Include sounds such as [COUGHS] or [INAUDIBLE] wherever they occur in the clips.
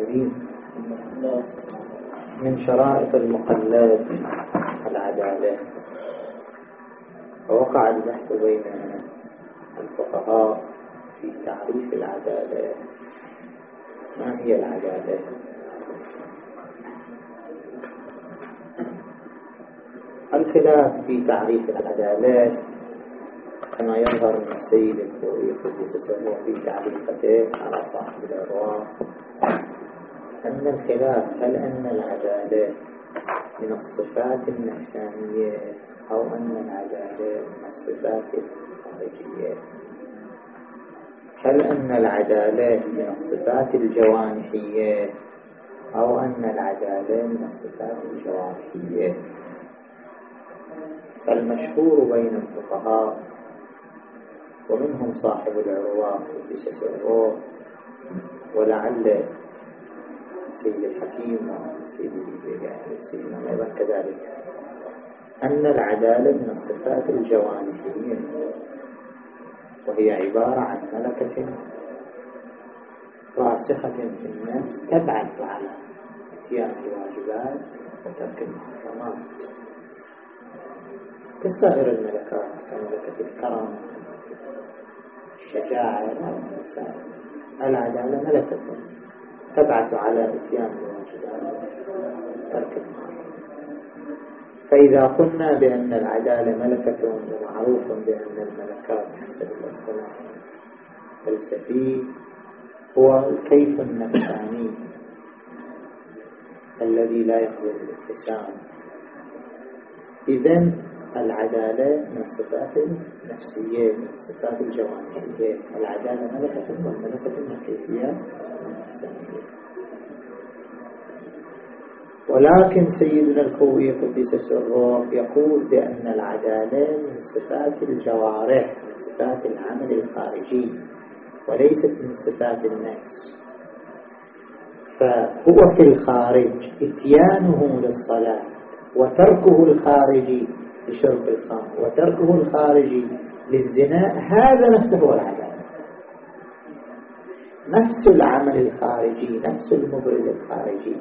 القائلين من شرائط المقلد العدالة. فوقع البحث بين الفقهاء في تعريف العدالة. ما هي العدالة؟ الخلاف في تعريف العدالة كما يظهر من السيد الكوري قدس سره في تعريفته على صاحب الأرواح. أن الخلاف هل أن العدالة من الصفات النفسانية أو أن العدالة من الصفات الخارجية؟ هل أن العدالة من الصفات الجوانحية أو أن العدالة من الصفات الجوانحية؟ المشهور بين الفقهاء ومنهم صاحب العروة قدس سره ولعل سيد الحكيم وسيد سيدنا أيضا كذلك أن العدالة من الصفات الجوانحية وهي عبارة عن ملكة راسخة في النفس تبعث على اتيان الواجبات وترك المحرمات. كسائر الملكات كملكة الكرم الشجاعة العدالة ملكة. تبعث على الواجبات ترك فإذا قلنا بأن العدالة ملكة ومعروف بأن الملكات حسب الاصطلاح الفلسفي هو الكيف النفساني الذي لا يقبل الابتسام إذن العدالة من الصفات النفسية من الصفات الجوانحية العدالة ملكة والملكة النفسانية ولكن سيدنا الكوي قدس سره يقول بأن العدالة من صفات الجوارح من صفات العمل الخارجي وليست من صفات النفس. فهو في الخارج إتيانه للصلاة وتركه الخارجي لشرب الخمر وتركه الخارجي للزنا هذا نفسه هو العدالة نفس العمل الخارجي نفس المبرز الخارجي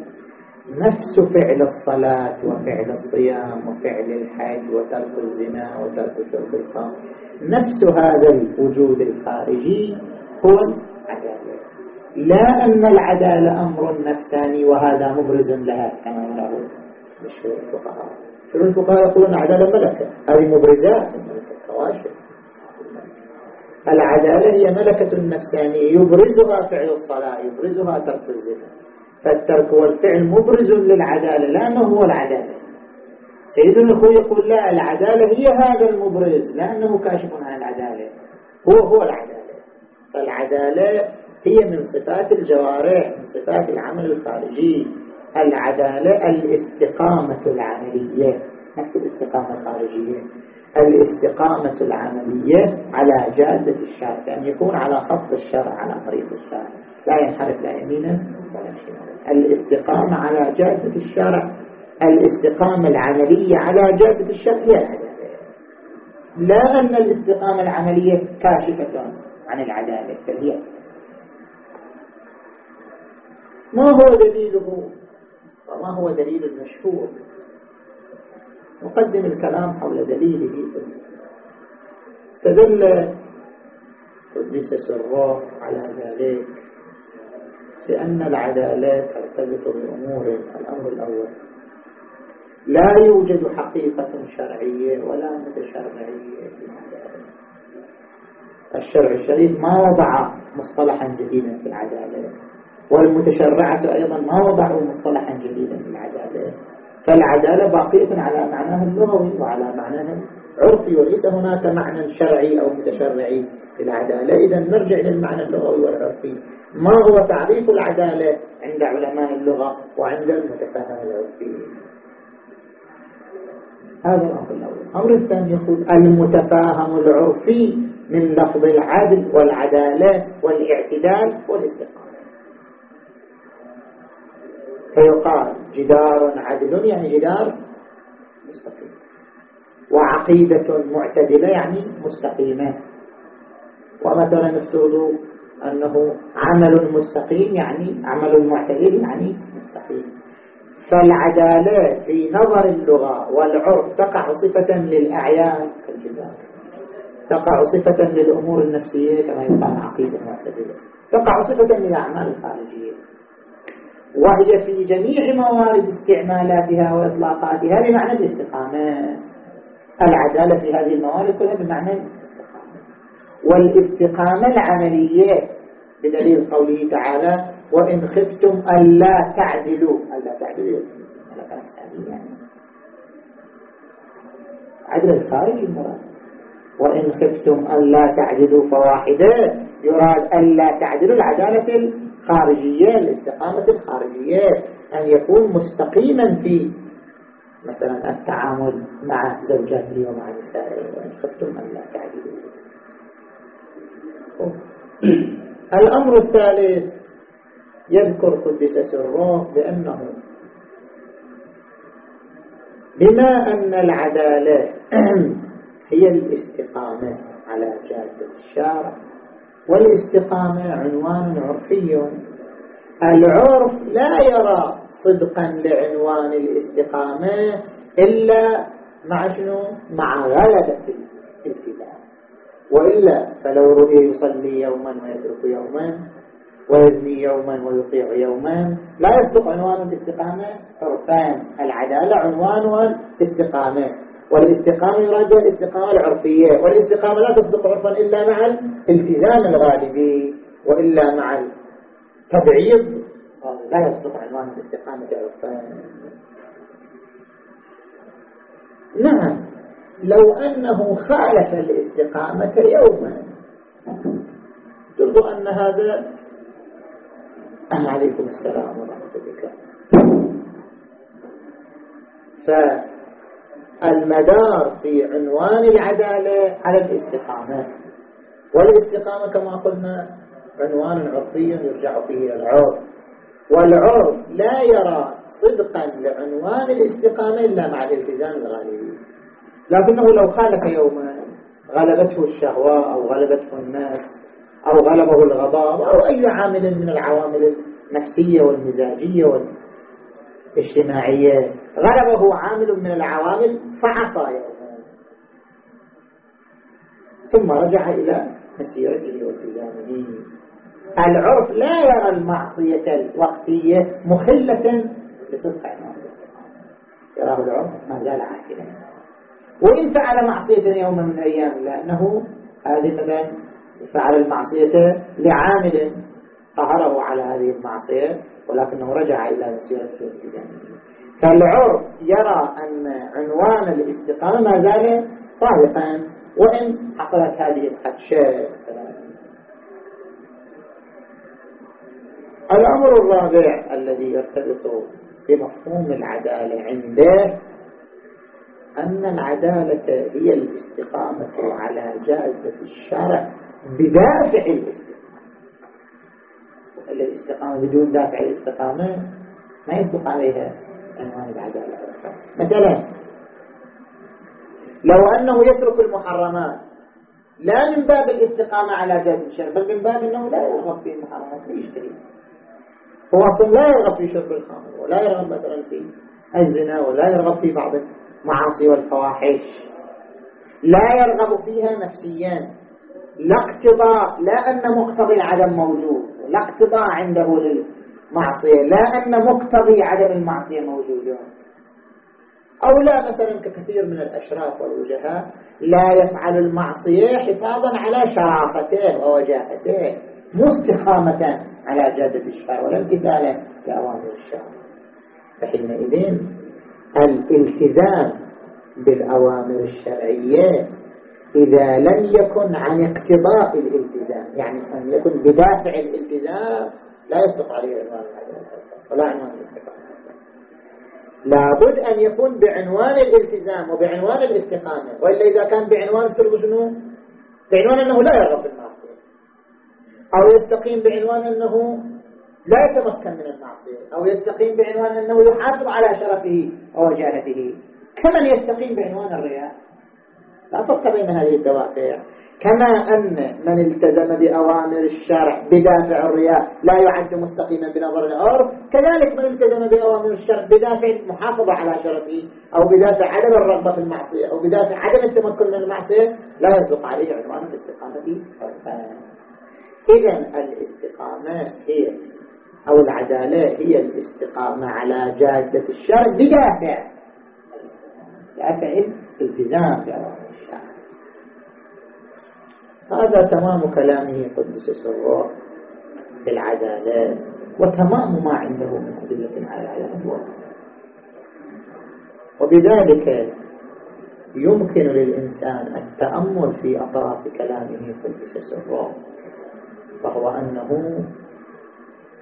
نفس فعل الصلاة وفعل الصيام وفعل الحج وترك الزنا وترك شرب الخمر. نفس هذا الوجود الخارجي هو العدالة. لا أن العدالة أمر نفساني وهذا مبرز لها كما يراه مشهور الفقهاء. شنو الفقهاء يقولون العدالة ملكة هذه مبرزات كواشف العدالة هي ملكة نفسانية يبرزها فعل الصلاة يبرزها ترك الزنا. فالترك والفعل مبرز للعدالة لأنه هو العدالة. سيدنا الخوي يقول لا العدالة هي هذا المبرز لأنه كاشف عن العدالة. هو هو العدالة. فالعدالة هي من صفات الجوارح من صفات العمل الخارجي. العدالة الاستقامة العملية نفس الاستقامة الخارجية. الاستقامة العملية على جادة الشرع أن يكون على خط الشرع على طريق الشرع لا ينحرف لا يمينا ولا شمالا. الاستقامة على جادة الشرع الاستقامة العملية على جادة الشرع هي لا أن الاستقامة العملية كاشفة عن العدالة بل هي. ما هو دليله؟ وما هو دليل المشهور؟ نقدم الكلام حول دليله. استدل قدس سره على ذلك بأن العدالات ترتبط بأمور الأمر الأول. لا يوجد حقيقة شرعية ولا متشرعية في العدالة. الشرع الشريف ما وضع مصطلحا جديدا في العدالة والمتشرعة أيضا ما وضعوا مصطلحا جديدا في العدالة. فالعدالة باقية على معناها اللغوي وعلى معناها العرفي وليس هناك معنى شرعي أو متشرعي في العدالة. إذا نرجع للمعنى اللغوي والعرفي. ما هو تعريف العدالة عند علماء اللغة وعند المتفاهم العرفي هذا الأمر الأول. الأمر الثاني يقول المتفاهم العرفي من لفظ العدل والعدالة والاعتدال والاستقامة فيقال جدار عدل يعني جدار مستقيم. وعقيدة معتدلة يعني مستقيمة. ومثلا افترضوا أنه عمل مستقيم يعني عمل معتدل يعني مستقيم. فالعدالة في نظر اللغة والعرف تقع صفة للأعيان كالجبال تقع صفة للأمور النفسية كما يقال عقيدة معتدلة. تقع صفة للأعمال الخارجية. وهي في جميع موارد استعمالاتها وإطلاقاتها بمعنى الاستقامة. العدالة في هذه الموارد كلها بمعنى الاستقامة. والاستقامة العملية بدليل قوله تعالى وإن خفتم ألا تعدلوا. ألا تعدلوا. يعني عدل الخارج المراد. وإن خفتم ألا تعدلوا فواحدة. يراد ألا تعدلوا العدالة الخارجية الاستقامة الخارجية أن يكون مستقيما في مثلا التعامل مع زوجاته ومع نسائه. وإن خفتم ألا تعدلوا الأمر الثالث يذكر قدس سره بأنه بما أن العدالة [CLEARS THROAT] هي الاستقامة على جادة الشارع والاستقامة عنوان عرفي. العرف لا يرى صدقا لعنوان الاستقامة إلا مع شنو؟ مع غلبة الالتزام وإلا فلو رؤي يصلي يوما ويترك يوما ويزني يوما ويطيع يوما لا يصدق عنوان الاستقامة عرفان. العدالة عنوان الاستقامة. والاستقامة يراد الاستقامة العرفية والاستقامة لا تصدق عرفا إلا مع الالتزام الغالبي وإلا مع التبعيض. لا يصدق عنوان الاستقامة عرفا نعم لو أنه خالف الاستقامة يوما ترضو أن هذا عليكم السلام ورحمة الله فالمدار في عنوان العدالة على الاستقامة. والاستقامة كما قلنا عنوان عرفي يرجع فيه إلى العرف والعرف لا يرى صدقا لعنوان الاستقامة إلا مع الالتزام الغالبي. لكنه لو خالف يوما غلبته الشهوة أو غلبته النفس أو غلبه الغضب أو أي عامل من العوامل النفسية والمزاجية والإجتماعية غلبه عامل من العوامل فعصى يوما. ثم رجع إلى مسيرته والتزامه العرف لا يرى المعصية الوقتية مخلة بصدق عنوان يراه العرف ما زال عاكلا وإن فعل معصية يوما من الأيام لأنه هذه مثلا فعل المعصية لعامل قهره على هذه المعصية ولكنه رجع إلى مسيرة التزامه فالعرف يرى أن عنوان الاستقامة ما زال صادقا وإن حصلت هذه الخدشة الأمر الرابع الذي يرتبط بمفهوم العدالة عنده أن العدالة هي الاستقامة على جائزة الشرع بدافع الاستقامة الاستقامة بدون دافع الاستقامة ما يصدق عليها. العدالة مثلا لو أنه يترك المحرمات لا من باب الاستقامة على جائزة الشرع بل من باب أنه لا يرغب في المحرمات ويشتري هو أصلا لا يرغب في شرب الخمر ولا يرغب مثلا في الزنا ولا يرغب في بعض المعاصي والفواحش. لا يرغب فيها نفسيا. لا اقتضاء لا أن مقتضي العدم موجود لا اقتضاء عنده للمعصية لا أن مقتضي عدم المعصية موجود أو لا مثلا ككثير من الأشراف والوجهاء لا يفعل المعصية حفاظا على شرافته ووجاهته مستقامة على جادة الشرع ولا امتثالا لأوامر الشرع فحينئذ الالتزام بالأوامر الشرعية إذا لم يكن عن اقتضاء الالتزام يعني أن يكن بدافع الالتزام لا يصدق عليه عنوان ولا عنوان الاستقامة. لابد أن يكون بعنوان الالتزام وبعنوان الاستقامة. وإلا إذا كان بعنوان تربو شنو بعنوان أنه لا يرغب بالمعصية أو يستقيم بعنوان أنه لا يتمكن من المعصية. أو يستقيم بعنوان أنه يحافظ على شرفه ووجاهته كمن يستقيم بعنوان الرياء؟ لا فرق بين هذه الدوافع. كما أن من التزم بأوامر الشرع بدافع الرياء لا يعد مستقيما بنظر العرف كذلك من التزم بأوامر الشرع بدافع المحافظة على شرفه أو بدافع عدم الرغبة في المعصية أو بدافع عدم التمكن من المعصية لا يصدق عليه عنوان الاستقامة إذا الاستقامة هي أو العدالة هي الاستقامة على جادة الشرع بدافع. دافع الالتزام بأوامر هذا تمام كلامه قدس سره في العدالة وتمام ما عنده من أدلة على العدالة وبذلك يمكن للإنسان التأمل في أطراف كلامه قدس سره فهو أنه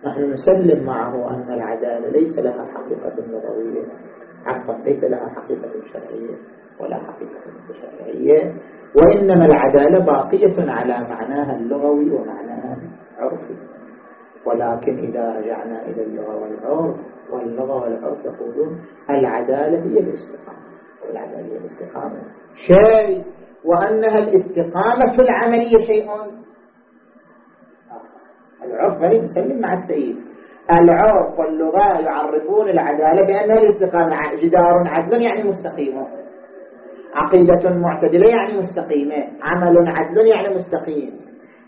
نحن نسلم معه أن العدالة ليس لها حقيقة لغوية عفوا ليس لها حقيقة شرعية ولا حقيقة شرعية. وإنما العدالة باقية على معناها اللغوي ومعناها العرفي. ولكن إذا رجعنا إلى اللغة والعرف واللغة والعرف يقولون العدالة هي الاستقامة. والعدالة هي الاستقامة. شيء. وأنها الاستقامة في العملية شيء. العرف غريب مسلم مع السيد. العرف واللغة يعرفون العدالة بأنها الاستقامة. جدار عدل يعني مستقيم. عقيدة معتدلة يعني مستقيمة عمل عدل يعني مستقيم.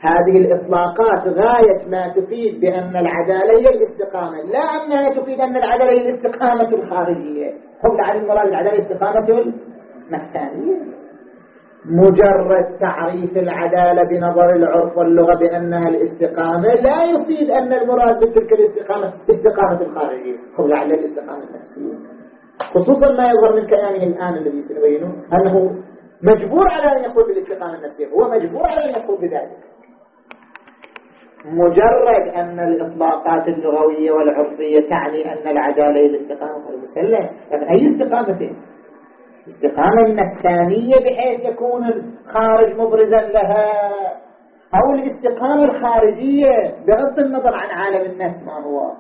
هذه الإطلاقات غاية ما تفيد بأن العدالة هي الاستقامة لا أنها تفيد أن العدالة هي الاستقامة الخارجية. قبل عن المراد العدالة الاستقامة المكانية مجرد تعريف العدالة بنظر العرف واللغة بأنها الاستقامة لا يفيد أن المراد بتلك الاستقامة استقامة الخارجية. قبل عن الاستقامة النفسية خصوصا ما يظهر من كلامه الآن الذي سنبينه أنه مجبور على أن يقول بالاستقامة النفسية هو مجبور على أن يقول بذلك. مجرد أن الإطلاقات اللغوية والعرفية تعني أن العدالة هي الاستقامة المسلم يعني أي استقامة؟ استقامة النفسانية بحيث يكون الخارج مبرزا لها أو الاستقامة الخارجية بغض النظر عن عالم النفس ما هو.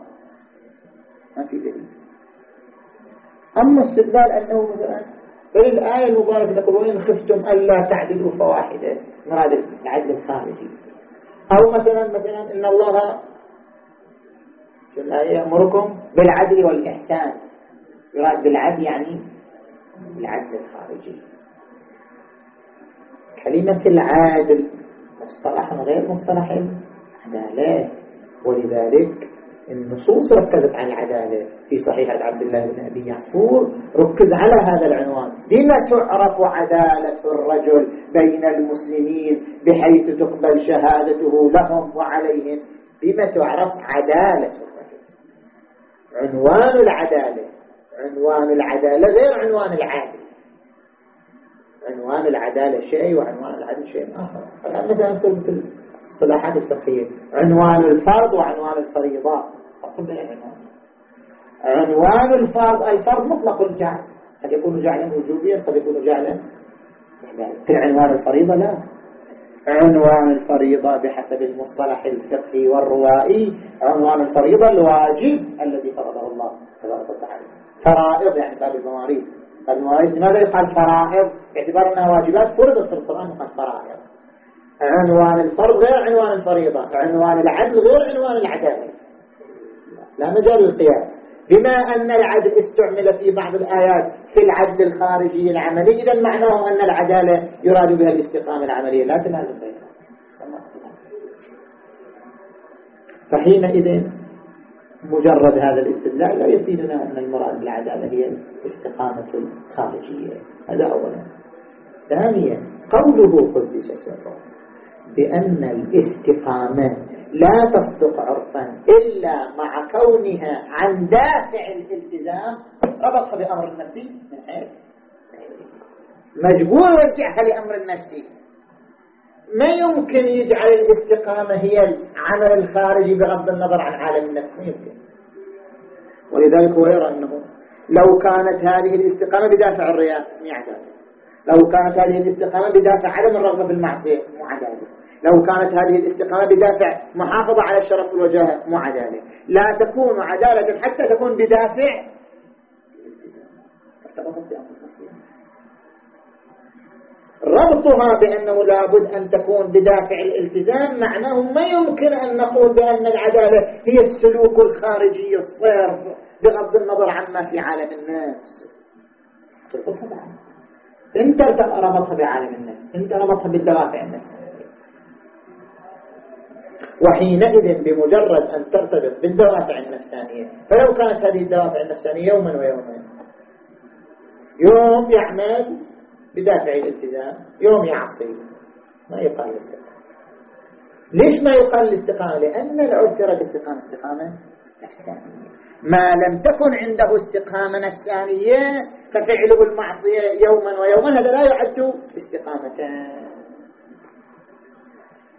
ما في دليل. أما استدلال أنه مثلا فللآية المباركة تقول وإن خفتم ألا تعدلوا فواحدة مراد العدل الخارجي. أو مثلا مثلا إن الله يأمركم بالعدل والإحسان. يراد بالعدل يعني العدل الخارجي. كلمة العادل مصطلح غير مصطلح العدالة ولذلك النصوص ركزت على العدالة في صحيحة عبد الله بن أبي يعفور ركز على هذا العنوان. بما تعرف عدالة الرجل بين المسلمين بحيث تقبل شهادته لهم وعليهم؟ بما تعرف عدالة الرجل؟ عنوان العدالة. عنوان العدالة غير عنوان العادل. عنوان العدالة شيء وعنوان العدل شيء آخر. مثلا في الصلاحات الفقهية. عنوان الفرض وعنوان الفريضة. عنوان الفرض الفرض مطلق الجعل قد يكون جعلا وجوبيا قد يكون جعلا في عنوان الفريضة؟ لا. عنوان الفريضة بحسب المصطلح الفقهي والروائي. عنوان الفريضة الواجب الذي فرضه الله تبارك وتعالى. فرائض يعني باب المواريث. المواريث لماذا يقال فرائض؟ باعتبار أنها واجبات فرضت في القرآن يقال فرائض. عنوان الفرض غير عنوان الفريضة. عنوان العدل غير عنوان العدالة. لا مجال للقياس. بما أن العدل استعمل في بعض الآيات في العدل الخارجي العملي إذا معناه أن العدالة يراد بها الاستقامة العملية. لا تنازل بينها فحينئذ مجرد هذا الاستدلال لا يفيدنا أن المراد بالعدالة هي الاستقامة الخارجية. هذا أولا. ثانيا قوله قدس سره بأن الاستقامة لا تصدق عرفا إلا مع كونها عن دافع الالتزام. ربطها بأمر النفسي من حيث مجبور يرجعها لأمر النفسي. ما يمكن يجعل الاستقامة هي العمل الخارجي بغض النظر عن عالم النفس؟ ما يمكن. ولذلك هو يرى أنه لو كانت هذه الاستقامة بدافع الرياء معدل لو كانت هذه الاستقامة بدافع عدم الرغبة بالمعصية معدل لو كانت هذه الاستقامة بدافع محافظة على الشرف والوجاهة مو عدالة لا تكون عدالة حتى تكون بدافع. ربطها بأنه لابد أن تكون بدافع الالتزام. معناه ما يمكن أن نقول بأن العدالة هي السلوك الخارجي الصرف بغض النظر عما في عالم الناس. انت ربطها بعالم الناس. انت ربطها بالدوافع النفسية. وحينئذ بمجرد أن ترتبط بالدوافع النفسانية. فلو كانت هذه الدوافع النفسانية يوما ويومين يوم يعمل بدافع الالتزام يوم يعصي. ما يقال الاستقامة. ليش ما يقال الاستقامة؟ لأن العرف يرى الاستقامة استقامة نفسانية. ما لم تكن عنده استقامة نفسانية ففعله المعصية يوما ويوما هذا لا يعد استقامة.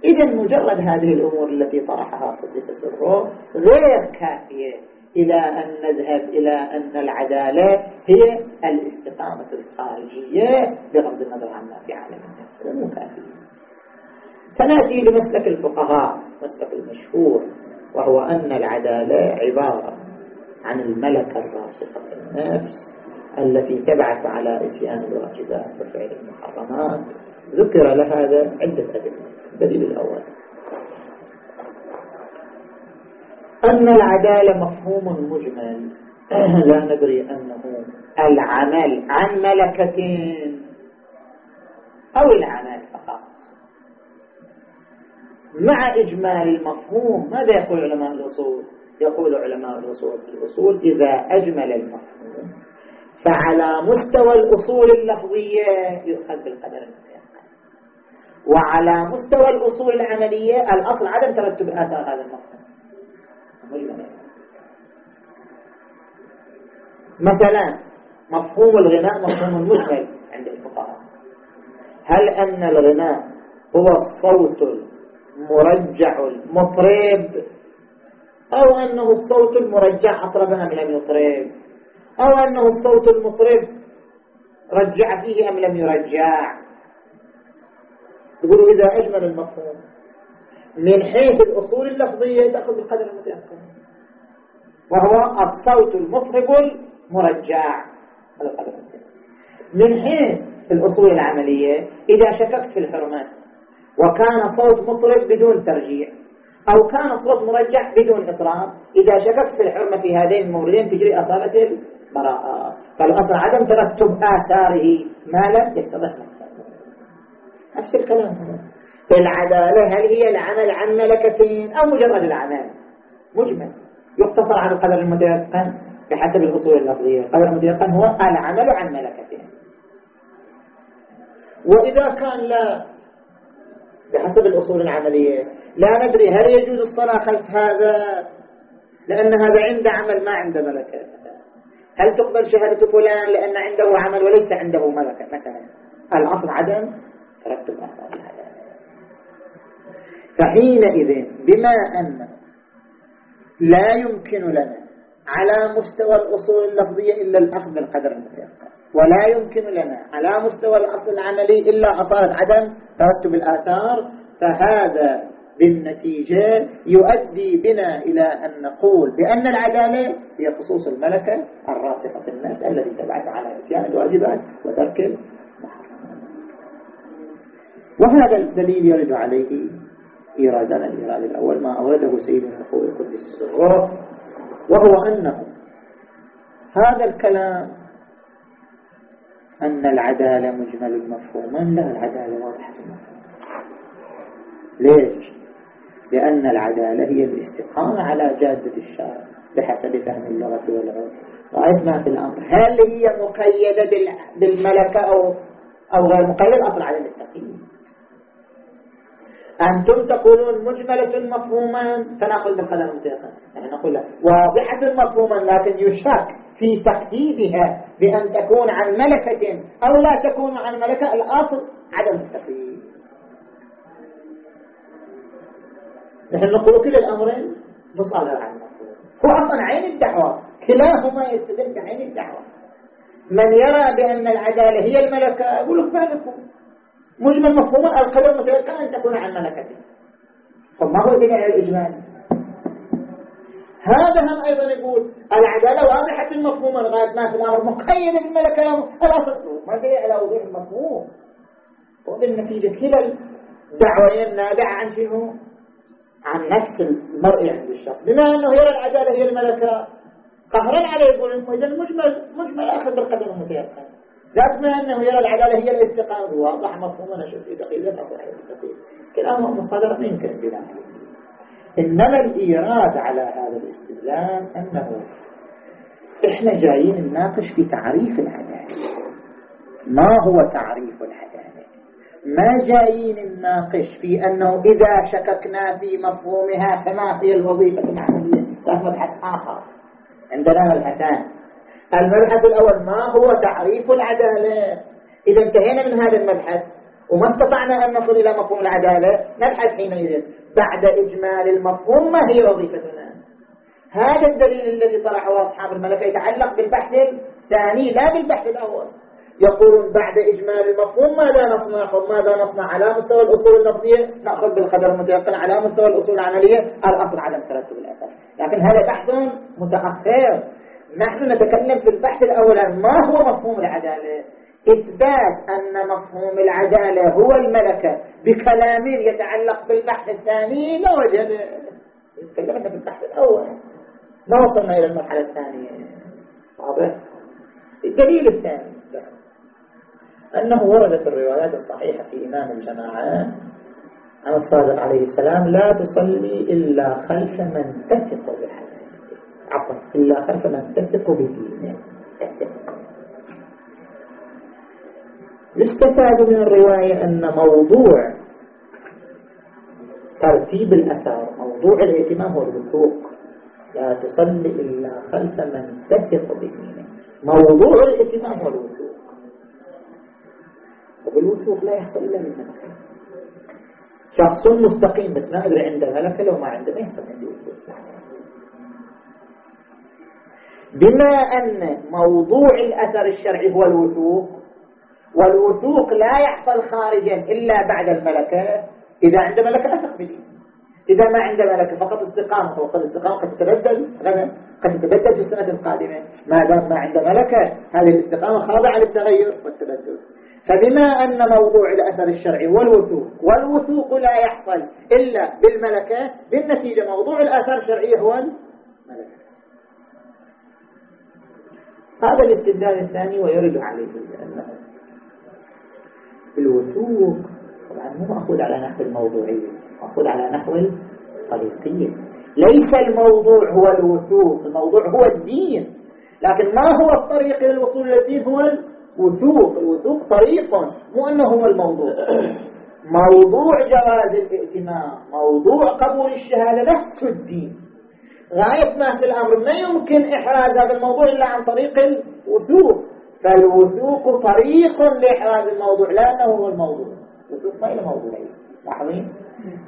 إذا مجرد هذه الأمور التي طرحها قدس سره غير كافية إلى أن نذهب إلى أن العدالة هي الاستقامة الخارجية بغض النظر عما في عالم الناس. مو كافية. فنأتي لمسلك الفقهاء مسلك المشهور وهو أن العدالة عبارة عن الملكة الراسخة في النفس التي تبعث على إتيان الواجبات وفعل المحرمات. ذكر لهذا عدة أدلة. الدليل الأول. أن العدالة مفهوم مجمل. [CLEARS THROAT] لا ندري أنه العمل عن ملكتين أو العمل فقط. مع إجمال المفهوم ماذا يقول علماء الأصول؟ يقول علماء الأصول في الأصول إذا أجمل المفهوم فعلى مستوى الأصول اللفظية يؤخذ بالقدر المتيقن. وعلى مستوى الأصول العملية الأصل عدم ترتب آثار هذا المفهوم مثلا مفهوم الغناء مفهوم مجمل عند الفقهاء. هل أن الغناء هو الصوت المرجع المطرب؟ أو أنه الصوت المرجع أطرب أم لم يطرب؟ أو أنه الصوت المطرب رجع فيه أم لم يرجع؟ يقولوا إذا أجمل المفهوم من حيث الأصول اللفظية تأخذ بالقدر المتيقن وهو الصوت المطرب المرجع. هذا القدر من حيث الأصول العملية إذا شككت في الحرمات وكان صوت مطرب بدون ترجيع أو كان صوت مرجع بدون إطراب إذا شككت في الحرمة في هذين الموردين تجري أصالة البراءة. فالأصل عدم ترتب آثاره ما لم يتضح. نفس الكلام. في العدالة هل هي العمل عن ملكتين أو مجرد العمل؟ مجمل. يقتصر على القدر المتيقن. بحسب الأصول اللفظية. القدر المتيقن هو العمل عن ملكتين. وإذا كان لا بحسب الأصول العملية لا ندري هل يجوز الصلاة خلف هذا لأن هذا عنده عمل ما عنده ملكة. هل تقبل شهادة فلان لأن عنده عمل وليس عنده ملكة؟ مثلا. الأصل عدم. ترتب أفعال فحينئذ بما أن لا يمكن لنا على مستوى الأصول اللفظية إلا الأخذ بالقدر المتيقن ولا يمكن لنا على مستوى الأصل العملي إلا أصالة عدم ترتب الآثار. فهذا بالنتيجة يؤدي بنا إلى أن نقول بأن العدالة هي خصوص الملكة الراسخة في الناس الذي تبعث على اتيان الواجبات وترك وهذا الدليل يرد عليه إيرادنا الإيراد الأول ما أورده سيدنا الخوي القدس السرور وهو أنه هذا الكلام أن العدالة مجمل مفهوما لا العدالة واضحة المفهوم ليش؟ لأن العدالة هي الاستقامة على جادة الشارع بحسب فهم اللغة والعرف. رأيت ما في الأمر. هل هي مقيدة بالملكة أو, أو غير مقيدة؟ أصل على التقييد أنتم تقولون مجملة مفهوما فنأخذ بالقدر المتيقن يعني نقول واضحة مفهوما لكن يشك في تقييدها بأن تكون عن ملكة أو لا تكون عن ملكة. الأصل عدم التقييد. نحن نقول كل الأمرين مصادر عن المفهوم هو أصلا عين الدعوة. كلاهما يستدل بعين الدعوة. من يرى بأن العدالة هي الملكة يقول لك مجمل مفهوما القدر متيقن أن تكون عن ملكته فما هو دليل الإجمال؟ هذا هم أيضا يقول العدالة واضحة المفهوم لغاية ما في الأمر مقيدة بالملكة الأصل ما دليل على وضوح المفهوم. وبالنتيجة كلا الدعوين نابعة عن شنو؟ عن نفس المرء عند الشخص بما أنه يرى العدالة هي الملكة قهرا عليه يقول إذا مجمل مجمل أخذ بالقدر المتيقن. لا بما أنه يرى العدالة هي الاستقامة واضح مفهوم أنا شوف في دقيقة دقيقة. كلامه مصادرة ما يمكن بلا إنما الإيراد على هذا الاستدلال أنه إحنا جايين نناقش في تعريف العدالة ما هو تعريف العدالة ما جايين نناقش في أنه إذا شككنا في مفهومها فما هي الوظيفة المعنوية هذا مبحث آخر. عندنا مبحثان المبحث الأول ما هو تعريف العدالة؟ إذا انتهينا من هذا المبحث وما استطعنا أن نصل إلى مفهوم العدالة نبحث حينئذ بعد إجمال المفهوم ما هي وظيفتنا. هذا الدليل الذي طرحه أصحاب الملكة يتعلق بالبحث الثاني لا بالبحث الأول. يقولون بعد إجمال المفهوم ماذا نصنع ماذا نصنع؟ على مستوى الأصول اللفظية نأخذ بالقدر المتيقن على مستوى الأصول العملية الأصل عدم ترتب الأثر لكن هذا بحث متأخر. نحن نتكلم في البحث الأول ما هو مفهوم العدالة. إثبات أن مفهوم العدالة هو الملكة بكلام يتعلق بالبحث الثاني لا وجد. تكلمنا في البحث الأول. ما وصلنا إلى المرحلة الثانية. واضح؟ الدليل الثاني. أنه وردت الروايات الصحيحة في إمام الجماعة عن الصادق عليه السلام لا تصلي إلا خلف من تثق بحديثه. عفوا إلا خلف من تثق بدينه يستفاد من الرواية أن موضوع ترتيب الأثار موضوع الاهتمام هو الوثوق لا تصلي إلا خلف من تثق بدينه موضوع الاهتمام هو الوثوق وبالوثوق لا يحصل إلا ملكة شخص مستقيم بس ما أدري عنده ملكة لو ما عنده ما يحصل عنده بما أن موضوع الأثر الشرعي هو الوثوق والوثوق لا يحصل خارجا إلا بعد الملكة. إذا عند ملكة أثق به إذا ما عند ملكة فقط استقامة وقد الاستقامة قد تتبدل غدا قد تتبدل في السنة القادمة. ما دام ما عند ملكة هذه الاستقامة خاضعة للتغير والتبدل. فبما أن موضوع الأثر الشرعي والوثوق والوثوق لا يحصل إلا بالملكة بالنتيجة موضوع الأثر الشرعي هو الملكة. هذا الاستدلال الثاني ويرد عليه لأنه الوثوق. طبعا مو مأخوذ على نحو الموضوعية مأخوذ على نحو الطريقية ليس الموضوع هو الوثوق الموضوع هو الدين. لكن ما هو الطريق للوصول للدين هو الوثوق. الوثوق طريق مو أنه هو الموضوع. موضوع جواز الائتمام موضوع قبول الشهادة نفس الدين. غاية ما في الأمر. ما يمكن إحراز هذا الموضوع إلا عن طريق الوثوق. فالوثوق طريق لإحراز الموضوع لا أنه هو الموضوع. الوثوق ما إلى موضوعية لاحظين؟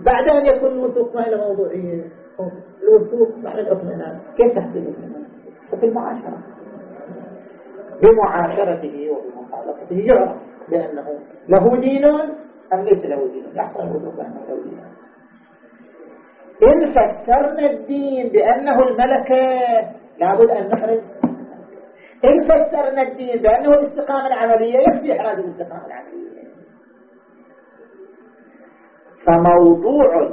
بعد أن يكون الوثوق ما إلى موضوعية الوثوق بعد الإطمئنان. كيف تحصل الإطمئنان؟ وفي المعاشرة. بمعاشرته وبمخالفته يعرف بأنه له دين أم ليس له دين. يحصل الوثوق بأنه له دين. إن فسرنا الدين بأنه الملكة لابد أن نحرز إن فسرنا الدين بأنه الاستقامة العملية يكفي إحراز الاستقامة العملية. فموضوع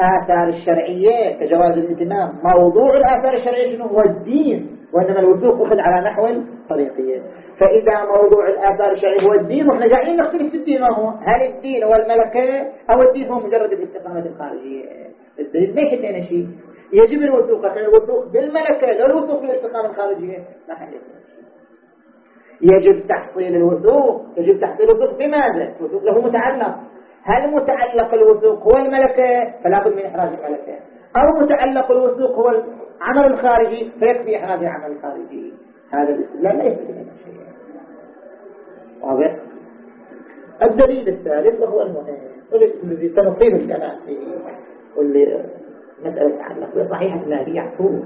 الآثار الشرعية كجواز الانتمام موضوع الآثار الشرعية هو الدين وإنما الوثوق أخذ على نحو الطريقية. فإذا موضوع الآثار الشرعية هو الدين وإحنا جايين نختلف في الدين هو؟ هل الدين هو الملكة أو الدين هو مجرد الاستقامة الخارجية؟ الدليل ما يحدنا شيء. يجب الوثوق عشان الوثوق بالملكة لا الوثوق بالاستقامة الخارجية. ما حد يجب تحصيل الوثوق. يجب تحصيل الوثوق بماذا؟ الوثوق له متعلق. هل متعلق الوثوق هو الملكة؟ فلا بد من إحراز الملكة. أو متعلق الوثوق هو العمل الخارجي؟ فيكفي إحراز العمل الخارجي. هذا الاستدلال لا لنا شيء. واضح؟ الدليل الثالث وهو المهم الذي سنطيل الكلام فيه واللي مسألة تتعلق بصحيحة ابن أبي يعفور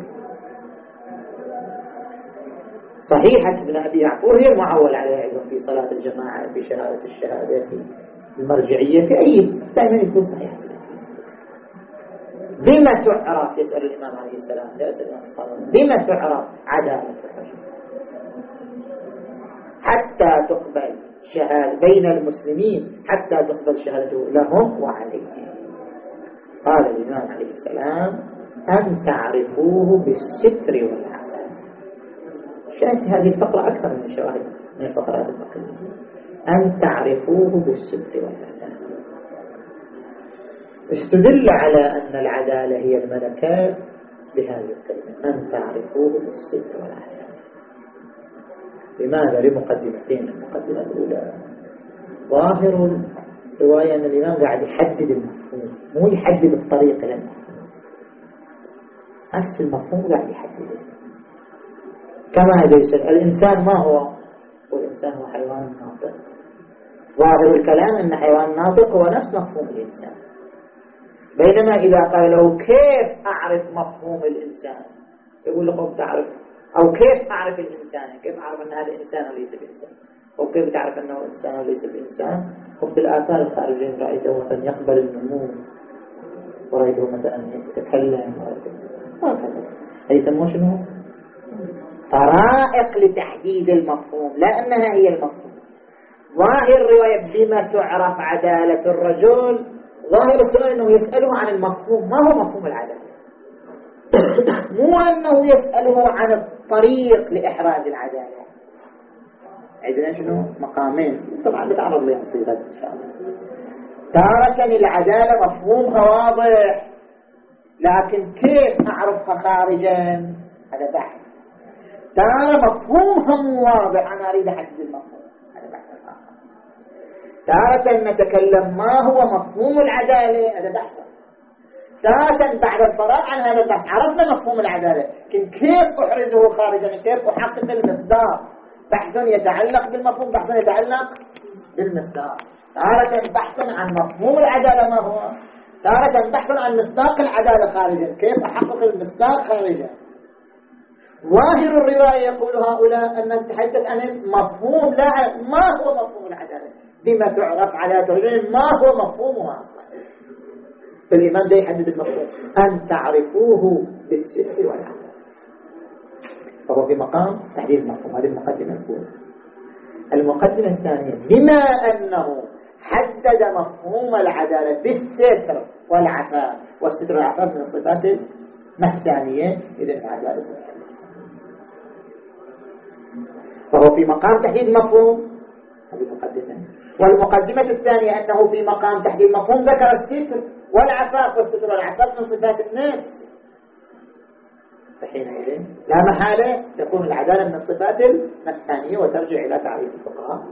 صحيحة ابن أبي يعفور هي المعول عليها أيضا في صلاة الجماعة في شهادة الشهادة في المرجعية في أي دائما يكون صحيحة بما تعرف يسأل الإمام عليه السلام يسأل الإمام بما تعرف عدالة الرجل حتى تقبل شهادة بين المسلمين حتى تقبل شهادته لهم وعليهم. قال الإمام عليه السلام أن تعرفوه بالستر والعفاف شاهد هذه الفقرة أكثر من شواهد من الفقرات البقية أن تعرفوه بالستر والعفاف استدل على أن العدالة هي الملكات بهذه الكلمة. أن تعرفوه بالستر والعفاف لماذا لمقدمتين؟ المقدمة الأولى. ظاهر الرواية أن الإمام قاعد يحدد المفهوم مو يحدد الطريق المفهوم نفس المفهوم قاعد يحدده كما يسأل الإنسان ما هو؟ والإنسان هو حيوان ناطق. ظاهر الكلام أن حيوان ناطق هو نفس مفهوم الإنسان. بينما إذا قال له كيف أعرف مفهوم الإنسان؟ يقول له تعرف. أو كيف أعرف الإنسان؟ كيف أعرف أن هذا إنسان وليس بإنسان؟ أو كيف تعرف أنه إنسان وليس بإنسان؟ وفي الآثار الخارجية رأيته مثلا يقبل النمو ورأيته مثلا يتكلم هكذا هذه يسموه شنو؟ طرائق لتحديد المفهوم لا أنها هي المفهوم. ظاهر الرواية بما تعرف عدالة الرجل ظاهر السؤال أنه يسأله عن المفهوم. ما هو مفهوم العدالة؟ [COUGHS] مو أنه يسأله عن الطريق لإحراز العدالة. عندنا شنو مقامين. طبعا بتعرض لهم في غد إن شاء الله. تارة العدالة مفهومها واضح. لكن كيف أعرفها خارجا هذا بحث. تارة مفهومها مو واضح. أنا أريد أحدد المفهوم. هذا بحث آخر. تارة نتكلم ما هو مفهوم العدالة؟ هذا بحث. تارة بعد الفراغ عن هذا البحث. عرفنا مفهوم العدالة. لكن كيف أحرزه خارجا؟ كيف أحقق المصداق؟ بحث يتعلق بالمفهوم بحث يتعلق بالمصداق. تارة بحث عن مفهوم العدالة ما هو؟ تارة بحث عن مصداق العدالة خارجا. كيف أحقق المصداق خارجا؟ ظاهر الرواية يقول هؤلاء أن نتحدث عن المفهوم لا ما هو مفهوم العدالة؟ بما تعرف على ترجمة ما هو مفهومها. فالإمام جاي يحدد المفهوم. أن تعرفوه بالسر والعدل فهو في مقام؟ تحديد المفهوم. هذه المقدمة الأولى. المقدمة الثانية. بما أنه حدد مفهوم العدالة بالستر والعفاف والستر والعفاف من الصفات الثانية؟ إذا العدالة فهو في مقام تحديد مفهوم؟ هذه مقدمة. والمقدمة الثانية أنه في مقام تحديد مفهوم ذكر الستر. والعفاف والستر والعفاف من صفات النفس. فحينئذ لا محالة تكون العدالة من الصفات النفسانية وترجع إلى تعريف الفقهاء.